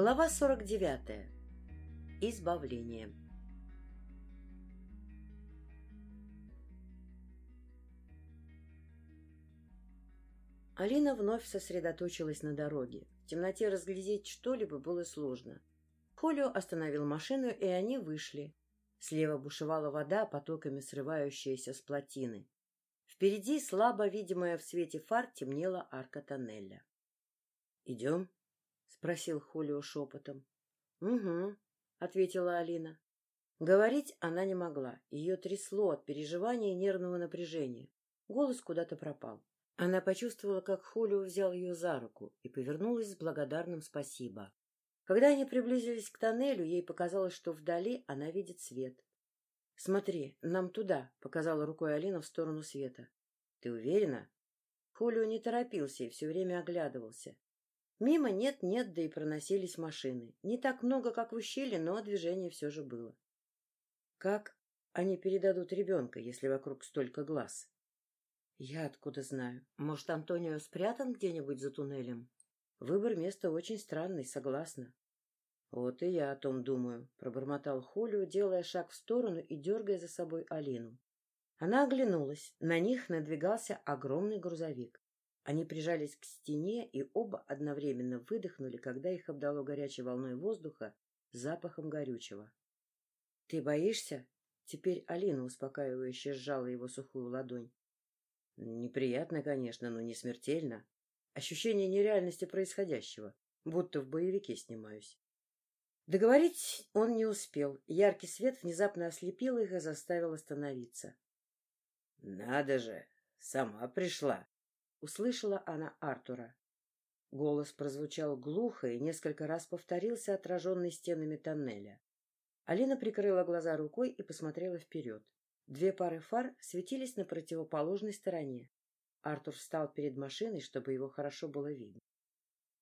Глава 49. Избавление. Алина вновь сосредоточилась на дороге. В темноте разглядеть что-либо было сложно. Холио остановил машину, и они вышли. Слева бушевала вода, потоками срывающаяся с плотины. Впереди, слабо видимая в свете фар, темнела арка тоннеля. — Идем? — спросил Хулио шепотом. — Угу, — ответила Алина. Говорить она не могла. Ее трясло от переживания и нервного напряжения. Голос куда-то пропал. Она почувствовала, как Хулио взял ее за руку и повернулась с благодарным спасибо. Когда они приблизились к тоннелю, ей показалось, что вдали она видит свет. — Смотри, нам туда, — показала рукой Алина в сторону света. — Ты уверена? Хулио не торопился и все время оглядывался. Мимо нет-нет, да и проносились машины. Не так много, как в ущелье, но движение все же было. Как они передадут ребенка, если вокруг столько глаз? Я откуда знаю? Может, Антонио спрятан где-нибудь за туннелем? Выбор места очень странный, согласна. Вот и я о том думаю, пробормотал Хулио, делая шаг в сторону и дергая за собой Алину. Она оглянулась. На них надвигался огромный грузовик. Они прижались к стене и оба одновременно выдохнули, когда их обдало горячей волной воздуха запахом горючего. — Ты боишься? Теперь Алина успокаивающе сжала его сухую ладонь. — Неприятно, конечно, но не смертельно. Ощущение нереальности происходящего, будто в боевике снимаюсь. Договорить он не успел. Яркий свет внезапно ослепил их и заставил остановиться. — Надо же! Сама пришла! Услышала она Артура. Голос прозвучал глухо и несколько раз повторился, отраженный стенами тоннеля. Алина прикрыла глаза рукой и посмотрела вперед. Две пары фар светились на противоположной стороне. Артур встал перед машиной, чтобы его хорошо было видно.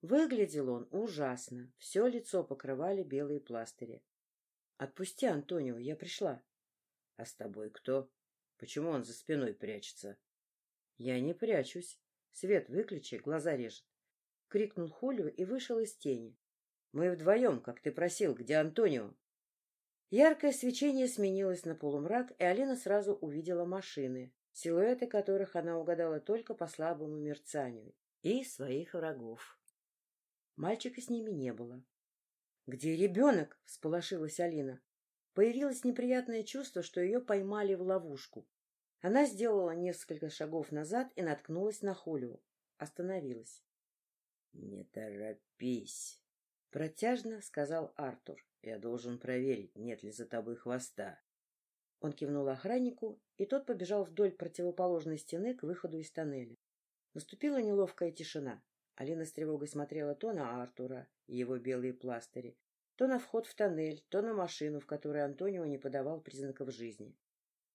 Выглядел он ужасно. Все лицо покрывали белые пластыри. — Отпусти, Антонио, я пришла. — А с тобой кто? Почему он за спиной прячется? — Я не прячусь. Свет выключи, глаза режет. Крикнул Хулио и вышел из тени. Мы вдвоем, как ты просил, где Антонио? Яркое свечение сменилось на полумрак, и Алина сразу увидела машины, силуэты которых она угадала только по слабому мерцанию, и своих врагов. Мальчика с ними не было. — Где ребенок? — всполошилась Алина. Появилось неприятное чувство, что ее поймали в ловушку. Она сделала несколько шагов назад и наткнулась на Холио. Остановилась. — Не торопись, — протяжно сказал Артур. — Я должен проверить, нет ли за тобой хвоста. Он кивнул охраннику, и тот побежал вдоль противоположной стены к выходу из тоннеля. Наступила неловкая тишина. Алина с тревогой смотрела то на Артура и его белые пластыри, то на вход в тоннель, то на машину, в которой Антонио не подавал признаков жизни.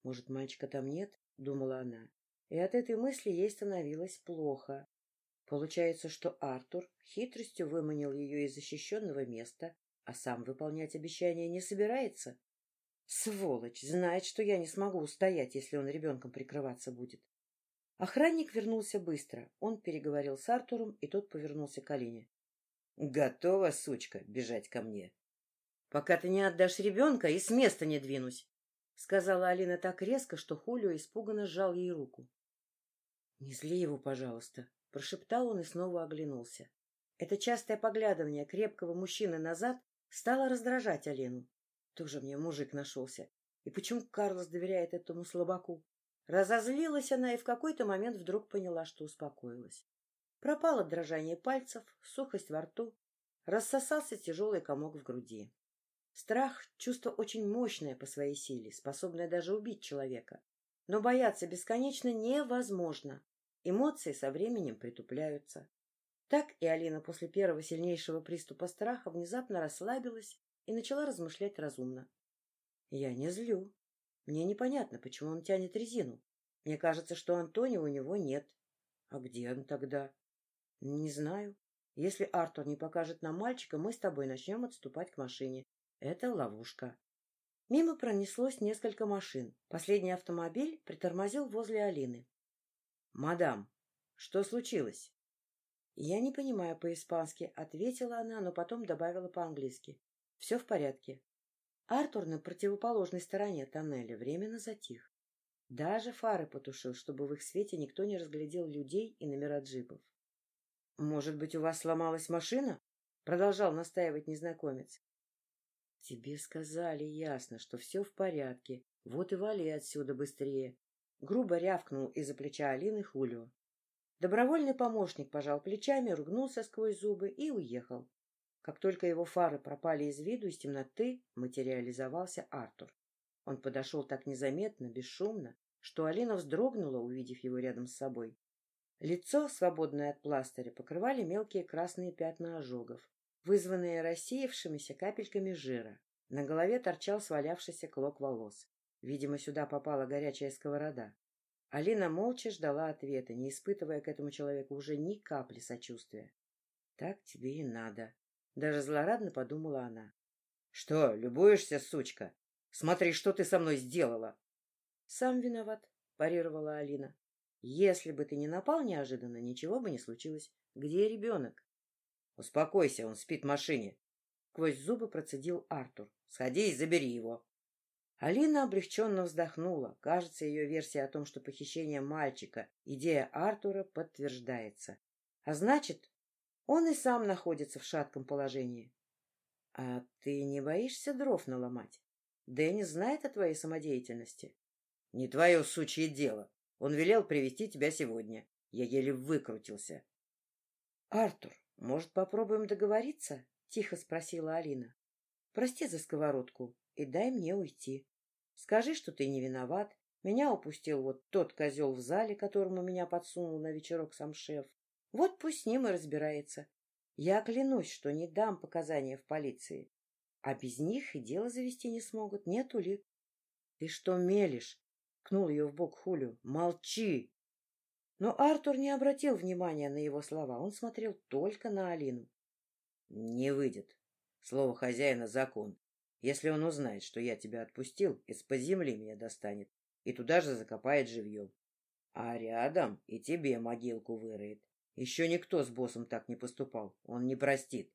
Может, мальчика там нет? — думала она. И от этой мысли ей становилось плохо. Получается, что Артур хитростью выманил ее из защищенного места, а сам выполнять обещания не собирается. Сволочь! Знает, что я не смогу устоять, если он ребенком прикрываться будет. Охранник вернулся быстро. Он переговорил с Артуром, и тот повернулся к Алине. — Готова, сучка, бежать ко мне. — Пока ты не отдашь ребенка, и с места не двинусь. — сказала Алина так резко, что Хулио испуганно сжал ей руку. — Не зли его, пожалуйста, — прошептал он и снова оглянулся. Это частое поглядывание крепкого мужчины назад стало раздражать Алину. Тоже мне мужик нашелся. И почему Карлос доверяет этому слабаку? Разозлилась она и в какой-то момент вдруг поняла, что успокоилась. Пропало дрожание пальцев, сухость во рту, рассосался тяжелый комок в груди. Страх — чувство очень мощное по своей силе, способное даже убить человека. Но бояться бесконечно невозможно. Эмоции со временем притупляются. Так и Алина после первого сильнейшего приступа страха внезапно расслабилась и начала размышлять разумно. Я не злю. Мне непонятно, почему он тянет резину. Мне кажется, что Антонио у него нет. А где он тогда? Не знаю. Если Артур не покажет нам мальчика, мы с тобой начнем отступать к машине. Это ловушка. Мимо пронеслось несколько машин. Последний автомобиль притормозил возле Алины. — Мадам, что случилось? — Я не понимаю по-испански, — ответила она, но потом добавила по-английски. — Все в порядке. Артур на противоположной стороне тоннеля временно затих. Даже фары потушил, чтобы в их свете никто не разглядел людей и номера джипов. — Может быть, у вас сломалась машина? — продолжал настаивать незнакомец. — Тебе сказали ясно, что все в порядке. Вот и вали отсюда быстрее. Грубо рявкнул из-за плеча Алины Хулио. Добровольный помощник пожал плечами, ругнулся сквозь зубы и уехал. Как только его фары пропали из виду, из темноты материализовался Артур. Он подошел так незаметно, бесшумно, что Алина вздрогнула, увидев его рядом с собой. Лицо, свободное от пластыря, покрывали мелкие красные пятна ожогов, вызванные рассеявшимися капельками жира. На голове торчал свалявшийся клок волос. Видимо, сюда попала горячая сковорода. Алина молча ждала ответа, не испытывая к этому человеку уже ни капли сочувствия. — Так тебе и надо. Даже злорадно подумала она. — Что, любуешься, сучка? Смотри, что ты со мной сделала! — Сам виноват, — парировала Алина. — Если бы ты не напал неожиданно, ничего бы не случилось. Где ребенок? — Успокойся, он спит в машине. Сквозь зубы процедил Артур. — Сходи и забери его. Алина облегченно вздохнула. Кажется, ее версия о том, что похищение мальчика — идея Артура, подтверждается. А значит, он и сам находится в шатком положении. — А ты не боишься дров наломать? Дэнни знает о твоей самодеятельности. — Не твое сучье дело. Он велел привести тебя сегодня. Я еле выкрутился. — Артур, может, попробуем договориться? — тихо спросила Алина. — Прости за сковородку и дай мне уйти. Скажи, что ты не виноват. Меня упустил вот тот козел в зале, которому меня подсунул на вечерок сам шеф. Вот пусть с ним и разбирается. Я клянусь, что не дам показания в полиции. А без них и дело завести не смогут. Нет улик. — Ты что мелешь? — кнул ее в бок Хулю. — Молчи! Но Артур не обратил внимания на его слова. Он смотрел только на Алину. — Не выйдет. Слово хозяина — закон. Если он узнает, что я тебя отпустил, из-под земли меня достанет и туда же закопает живьем. А рядом и тебе могилку выроет. Еще никто с боссом так не поступал, он не простит.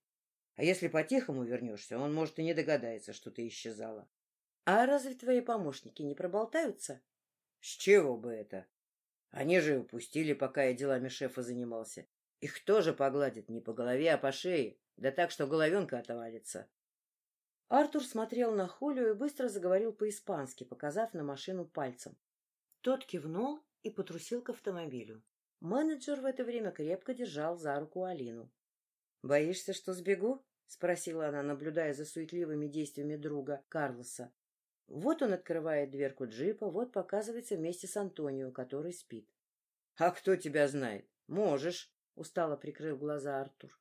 А если по-тихому вернешься, он, может, и не догадается, что ты исчезала. — А разве твои помощники не проболтаются? — С чего бы это? Они же упустили, пока я делами шефа занимался. Их тоже погладят не по голове, а по шее, да так, что головенка отвалится. Артур смотрел на Хулию и быстро заговорил по-испански, показав на машину пальцем. Тот кивнул и потрусил к автомобилю. Менеджер в это время крепко держал за руку Алину. — Боишься, что сбегу? — спросила она, наблюдая за суетливыми действиями друга Карлоса. Вот он открывает дверку джипа, вот показывается вместе с Антонио, который спит. — А кто тебя знает? Можешь, — устало прикрыл глаза Артур.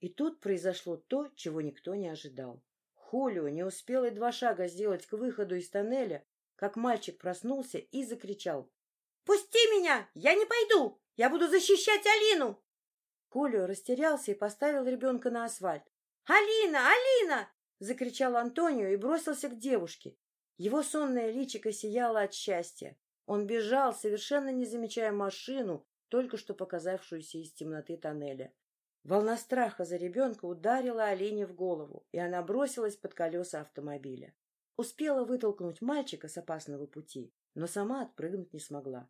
И тут произошло то, чего никто не ожидал. Хулио не успел и два шага сделать к выходу из тоннеля, как мальчик проснулся и закричал. — Пусти меня! Я не пойду! Я буду защищать Алину! Хулио растерялся и поставил ребенка на асфальт. — Алина! Алина! — закричал Антонио и бросился к девушке. Его сонное личико сияло от счастья. Он бежал, совершенно не замечая машину, только что показавшуюся из темноты тоннеля. Волна страха за ребенка ударила Олене в голову, и она бросилась под колеса автомобиля. Успела вытолкнуть мальчика с опасного пути, но сама отпрыгнуть не смогла.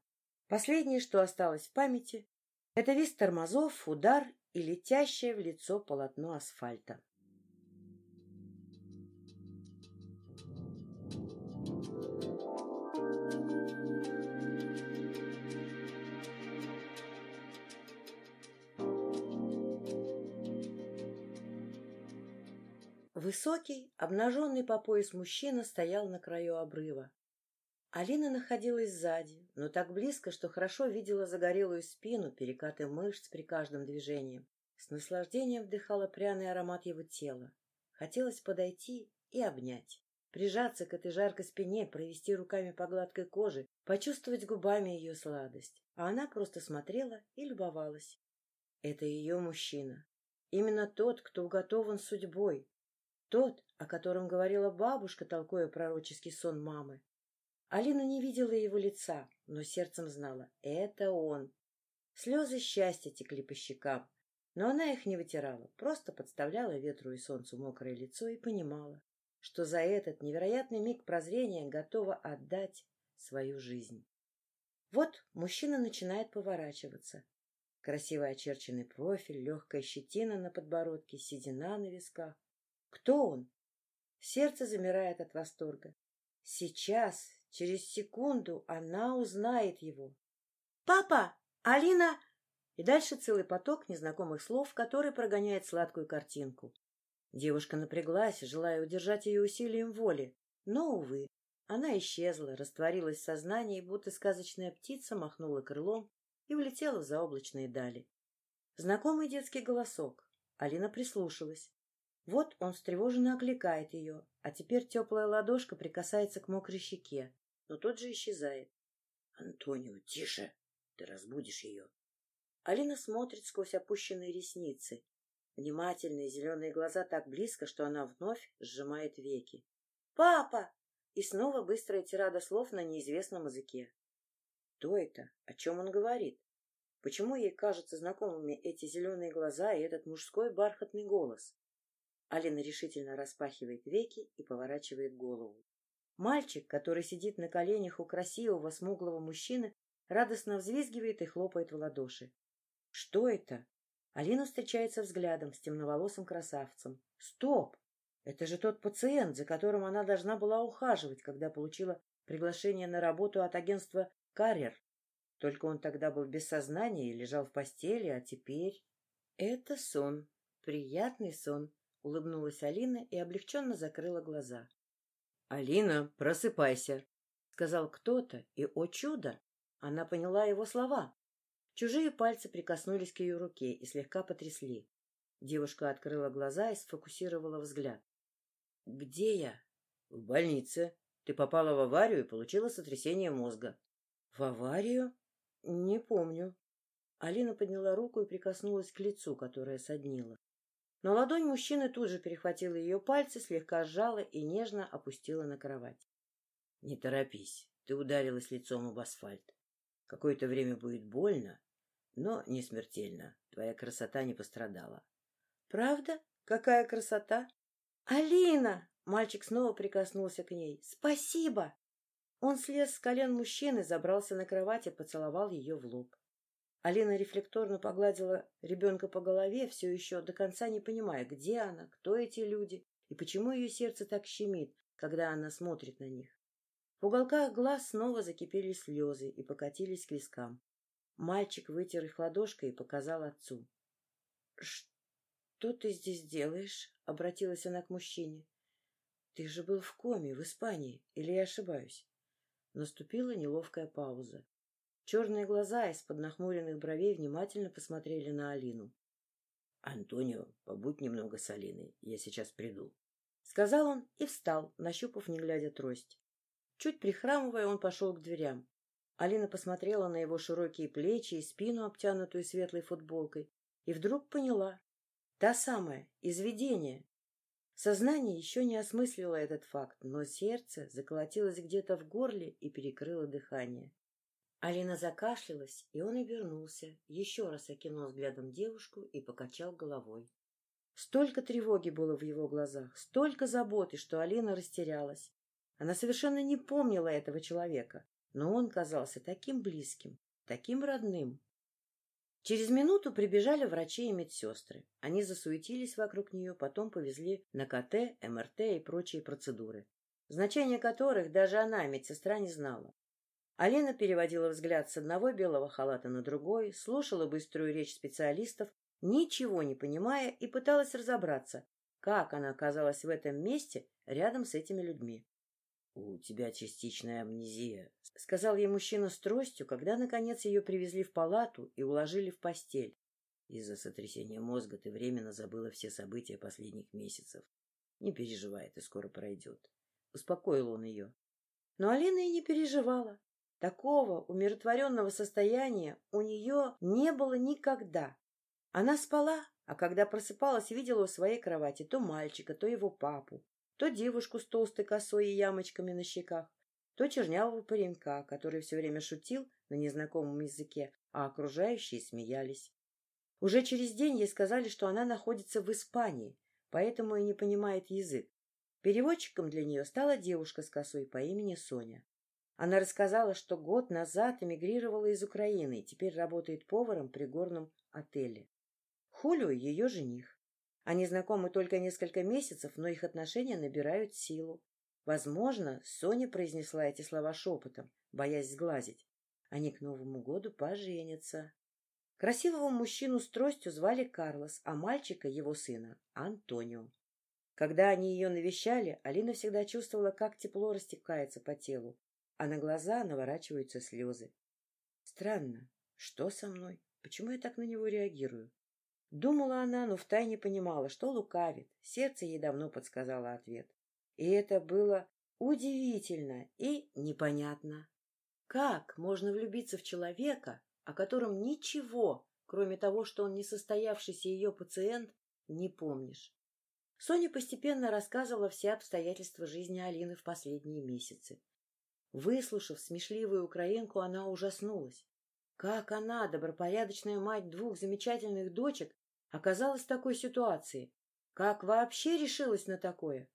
Последнее, что осталось в памяти, это визг тормозов, удар и летящее в лицо полотно асфальта. Высокий, обнаженный по пояс мужчина стоял на краю обрыва. Алина находилась сзади, но так близко, что хорошо видела загорелую спину, перекаты мышц при каждом движении. С наслаждением вдыхала пряный аромат его тела. Хотелось подойти и обнять, прижаться к этой жаркой спине, провести руками по гладкой коже, почувствовать губами ее сладость. А она просто смотрела и любовалась. Это ее мужчина. Именно тот, кто уготован судьбой, тот, о котором говорила бабушка, толкуя пророческий сон мамы. Алина не видела его лица, но сердцем знала — это он. Слезы счастья текли по щекам, Но она их не вытирала, просто подставляла ветру и солнцу мокрое лицо и понимала, что за этот невероятный миг прозрения готова отдать свою жизнь. Вот мужчина начинает поворачиваться. Красиво очерченный профиль, легкая щетина на подбородке, седина на висках. Кто он? Сердце замирает от восторга. Сейчас, через секунду, она узнает его. «Папа! Алина!» И дальше целый поток незнакомых слов, который прогоняет сладкую картинку. Девушка напряглась, желая удержать ее усилием воли. Но, увы, она исчезла, растворилась в сознании, будто сказочная птица махнула крылом и улетела в заоблачные дали. Знакомый детский голосок. Алина прислушалась. Вот он встревоженно окликает ее, а теперь теплая ладошка прикасается к мокрой щеке, но тут же исчезает. — Антонио, тише! Ты разбудишь ее. Алина смотрит сквозь опущенные ресницы. Внимательные зеленые глаза так близко, что она вновь сжимает веки. «Папа!» И снова быстрая тирада слов на неизвестном языке. Кто это? О чем он говорит? Почему ей кажутся знакомыми эти зеленые глаза и этот мужской бархатный голос? Алина решительно распахивает веки и поворачивает голову. Мальчик, который сидит на коленях у красивого смуглого мужчины, радостно взвизгивает и хлопает в ладоши. Что это? Алина встречается взглядом с темноволосым красавцем. Стоп! Это же тот пациент, за которым она должна была ухаживать, когда получила приглашение на работу от агентства «Карьер». Только он тогда был без сознания и лежал в постели, а теперь... Это сон. Приятный сон, — улыбнулась Алина и облегченно закрыла глаза. — Алина, просыпайся, — сказал кто-то, и, о чудо, она поняла его слова. Чужие пальцы прикоснулись к ее руке и слегка потрясли. Девушка открыла глаза и сфокусировала взгляд. — Где я? — В больнице. Ты попала в аварию и получила сотрясение мозга. — В аварию? — Не помню. Алина подняла руку и прикоснулась к лицу, которое соднило. Но ладонь мужчины тут же перехватила ее пальцы, слегка сжала и нежно опустила на кровать. — Не торопись, ты ударилась лицом об асфальт. Какое-то время будет больно, но не смертельно. Твоя красота не пострадала. — Правда? Какая красота? — Алина! — мальчик снова прикоснулся к ней. — Спасибо! Он слез с колен мужчины, забрался на кровать и поцеловал ее в лоб. Алина рефлекторно погладила ребенка по голове, все еще до конца не понимая, где она, кто эти люди и почему ее сердце так щемит, когда она смотрит на них. В уголках глаз снова закипели слезы и покатились к вискам. Мальчик вытер их ладошкой и показал отцу. — Что ты здесь делаешь? — обратилась она к мужчине. — Ты же был в коме в Испании, или я ошибаюсь? Наступила неловкая пауза. Черные глаза из-под нахмуренных бровей внимательно посмотрели на Алину. — Антонио, побудь немного с Алиной, я сейчас приду. Сказал он и встал, нащупав, не глядя, трость. Чуть прихрамывая, он пошел к дверям. Алина посмотрела на его широкие плечи и спину, обтянутую светлой футболкой, и вдруг поняла. Та самая, из. Сознание еще не осмыслило этот факт, но сердце заколотилось где-то в горле и перекрыло дыхание. Алина закашлялась, и он обернулся, еще раз окинул взглядом девушку и покачал головой. Столько тревоги было в его глазах, столько заботы, что Алина растерялась. Она совершенно не помнила этого человека, но он казался таким близким, таким родным. Через минуту прибежали врачи и медсестры. Они засуетились вокруг нее, потом повезли на КТ, МРТ и прочие процедуры, значение которых даже она, медсестра, не знала. Алина переводила взгляд с одного белого халата на другой, слушала быструю речь специалистов, ничего не понимая, и пыталась разобраться, как она оказалась в этом месте рядом с этими людьми. «У тебя частичная амнезия», — сказал ей мужчина с тростью, когда, наконец, ее привезли в палату и уложили в постель. «Из-за сотрясения мозга ты временно забыла все события последних месяцев. Не переживай, это скоро пройдет». Успокоил он ее. Но Алина и не переживала. Такого умиротворенного состояния у нее не было никогда. Она спала, а когда просыпалась, видела у своей кровати то мальчика, то его папу, то девушку с толстой косой и ямочками на щеках, то чернявого паренька, который все время шутил на незнакомом языке, а окружающие смеялись. Уже через день ей сказали, что она находится в Испании, поэтому и не понимает язык. Переводчиком для нее стала девушка с косой по имени Соня. Она рассказала, что год назад эмигрировала из Украины и теперь работает поваром при горном отеле. Хулио — ее жених. Они знакомы только несколько месяцев, но их отношения набирают силу. Возможно, Соня произнесла эти слова шепотом, боясь сглазить. Они к Новому году поженятся. Красивого мужчину с тростью звали Карлос, а мальчика, его сына, Антонио. Когда они ее навещали, Алина всегда чувствовала, как тепло растекается по телу, а на глаза наворачиваются слезы. Странно, что со мной? Почему я так на него реагирую? Думала она, но втайне понимала, что лукавит. Сердце ей давно подсказало ответ. И это было удивительно и непонятно. Как можно влюбиться в человека, о котором ничего, кроме того, что он несостоявшийся ее пациент, не помнишь. Соня постепенно рассказывала все обстоятельства жизни Алины в последние месяцы. Выслушав смешливую украинку, она ужаснулась. Как она, добропорядочная мать двух замечательных дочек, оказалась в такой ситуации? Как вообще решилась на такое?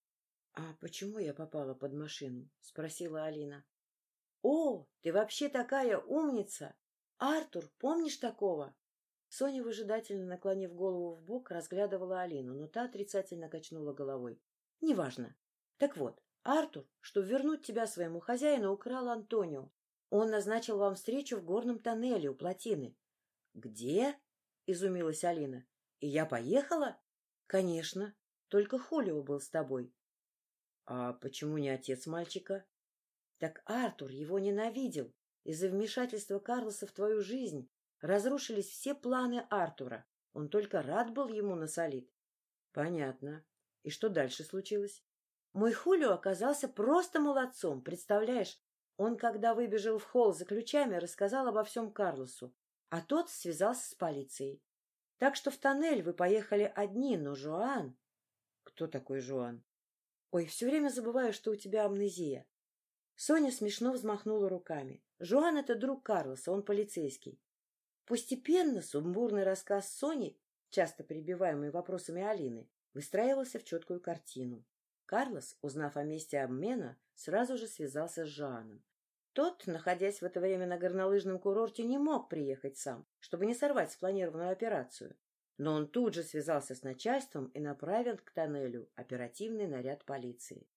— А почему я попала под машину? — спросила Алина. — О, ты вообще такая умница! «Артур, помнишь такого?» Соня, выжидательно наклонив голову в бок, разглядывала Алину, но та отрицательно качнула головой. «Неважно. Так вот, Артур, чтобы вернуть тебя своему хозяину, украл Антонио. Он назначил вам встречу в горном тоннеле у плотины». «Где?» — изумилась Алина. «И я поехала?» «Конечно. Только Хулио был с тобой». «А почему не отец мальчика?» «Так Артур его ненавидел. Из-за вмешательства Карлоса в твою жизнь разрушились все планы Артура. Он только рад был ему насолить. — Понятно. И что дальше случилось? Мой Хулио оказался просто молодцом, представляешь? Он, когда выбежал в холл за ключами, рассказал обо всем Карлосу, а тот связался с полицией. Так что в тоннель вы поехали одни, но Жуан... Кто такой Жуан? Ой, все время забываю, что у тебя амнезия. Соня смешно взмахнула руками. Жуан — это друг Карлоса, он полицейский. Постепенно сумбурный рассказ Сони, часто перебиваемый вопросами Алины, выстраивался в четкую картину. Карлос, узнав о месте обмена, сразу же связался с Жуаном. Тот, находясь в это время на горнолыжном курорте, не мог приехать сам, чтобы не сорвать спланированную операцию. Но он тут же связался с начальством и направил к тоннелю оперативный наряд полиции.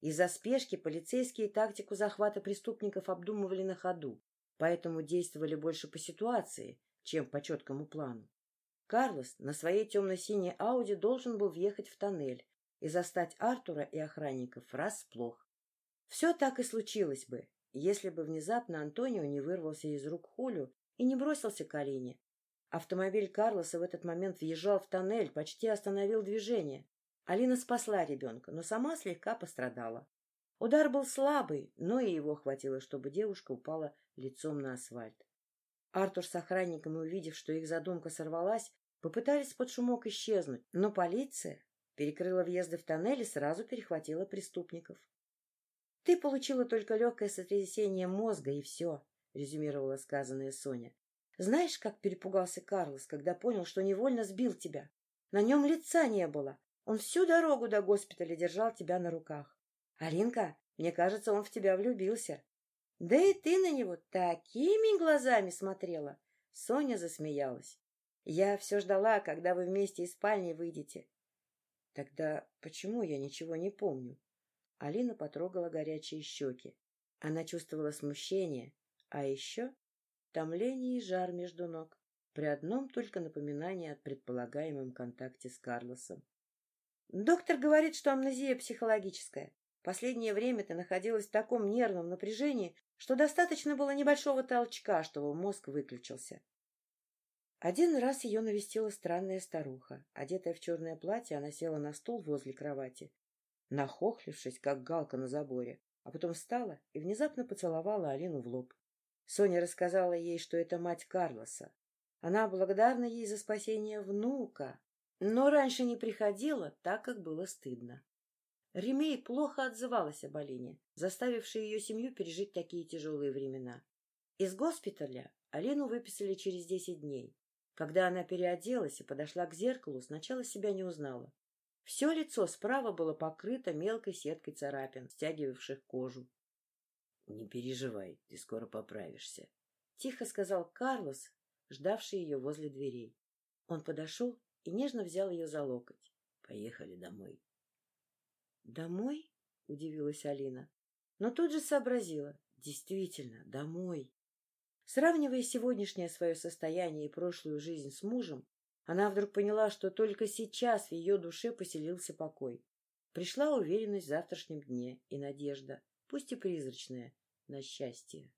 Из-за спешки полицейские тактику захвата преступников обдумывали на ходу, поэтому действовали больше по ситуации, чем по четкому плану. Карлос на своей темно-синей Ауди должен был въехать в тоннель и застать Артура и охранников врасплох. Все так и случилось бы, если бы внезапно Антонио не вырвался из рук Хулю и не бросился к Алине. Автомобиль Карлоса в этот момент въезжал в тоннель, почти остановил движение. Алина спасла ребенка, но сама слегка пострадала. Удар был слабый, но и его хватило, чтобы девушка упала лицом на асфальт. Артур с охранником, увидев, что их задумка сорвалась, попытались под шумок исчезнуть, но полиция перекрыла въезды в тоннель и сразу перехватила преступников. — Ты получила только легкое сотрясение мозга, и все, — резюмировала сказанное Соня. — Знаешь, как перепугался Карлос, когда понял, что невольно сбил тебя? На нем лица не было, он всю дорогу до госпиталя держал тебя на руках. Алинка, мне кажется, он в тебя влюбился. Да и ты на него такими глазами смотрела. Соня засмеялась. Я все ждала, когда вы вместе из спальни выйдете. Тогда почему я ничего не помню? Алина потрогала горячие щеки. Она чувствовала смущение, а еще томление и жар между ног при одном только напоминании о предполагаемом контакте с Карлосом. Доктор говорит, что амнезия психологическая. Последнее время ты находилась в таком нервном напряжении, что достаточно было небольшого толчка, чтобы мозг выключился. Один раз ее навестила странная старуха. Одетая в черное платье, она села на стул возле кровати, нахохлившись, как галка на заборе, а потом встала и внезапно поцеловала Алину в лоб. Соня рассказала ей, что это мать Карлоса. Она благодарна ей за спасение внука, но раньше не приходила, так как было стыдно. Ремей плохо отзывалась об Алине, заставившей ее семью пережить такие тяжелые времена. Из госпиталя Алину выписали через десять дней. Когда она переоделась и подошла к зеркалу, сначала себя не узнала. Все лицо справа было покрыто мелкой сеткой царапин, стягивавших кожу. — Не переживай, ты скоро поправишься, — тихо сказал Карлос, ждавший ее возле дверей. Он подошел и нежно взял ее за локоть. — Поехали домой. — Домой? — удивилась Алина. Но тут же сообразила. Действительно, домой. Сравнивая сегодняшнее свое состояние и прошлую жизнь с мужем, она вдруг поняла, что только сейчас в ее душе поселился покой. Пришла уверенность в завтрашнем дне и надежда, пусть и призрачная, на счастье.